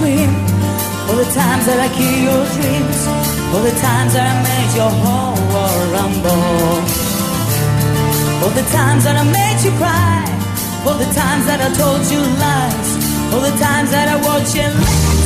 scream. All the times that I kill your dreams. All the times that I made your whole world rumble. All the times that I made you cry. All the times that I told you lies. All the times that I watched you let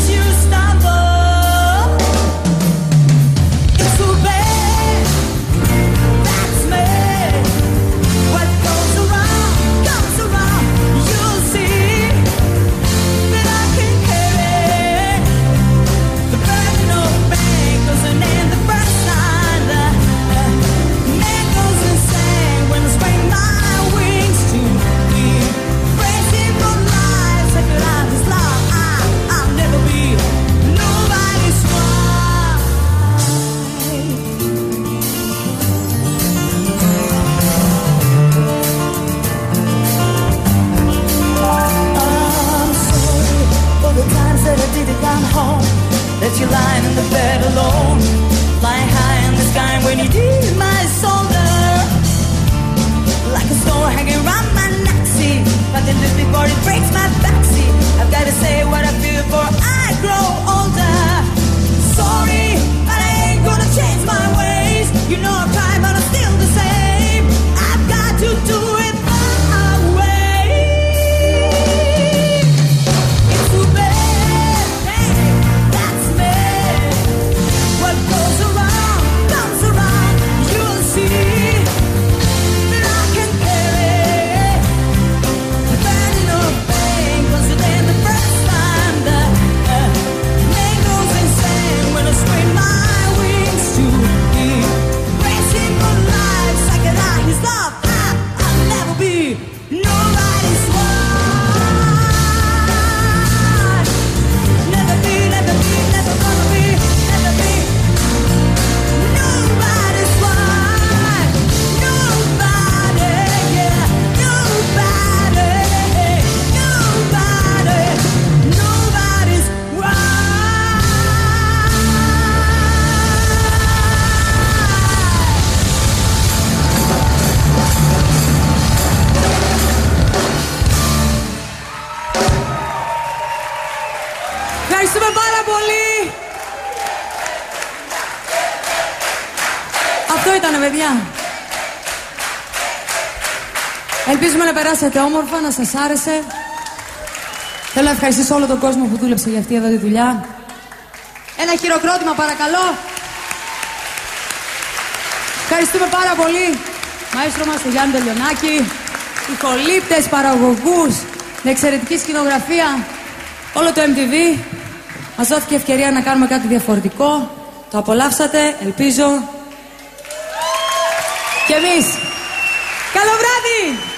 Ευχαριστούμε πάρα πολύ. Αυτό ήτανε παιδιά. Ελπίζουμε να περάσετε όμορφα, να σας άρεσε. Θέλω να ευχαριστήσω όλο τον κόσμο που δούλεψε για αυτή εδώ τη δουλειά. Ένα χειροκρότημα παρακαλώ. Ευχαριστούμε πάρα πολύ. Μαέστρο μας τον Γιάννη τον Λιονάκη, ηχολήπτες, παραγωγούς, με εξαιρετική σκηνογραφία, όλο το MTV. Μας δόθηκε ευκαιρία να κάνουμε κάτι διαφορετικό. Το απολαύσατε, ελπίζω. Και εμείς. Καλό βράδυ!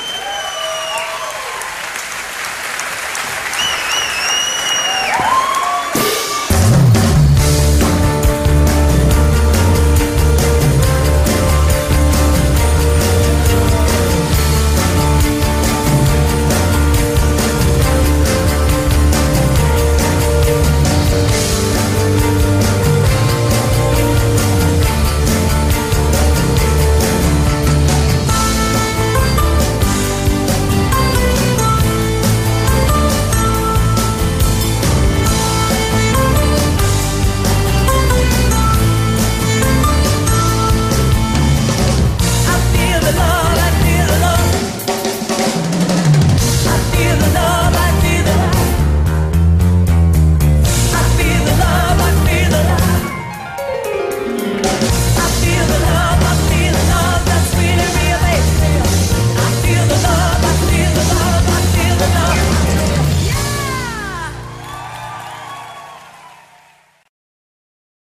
the love.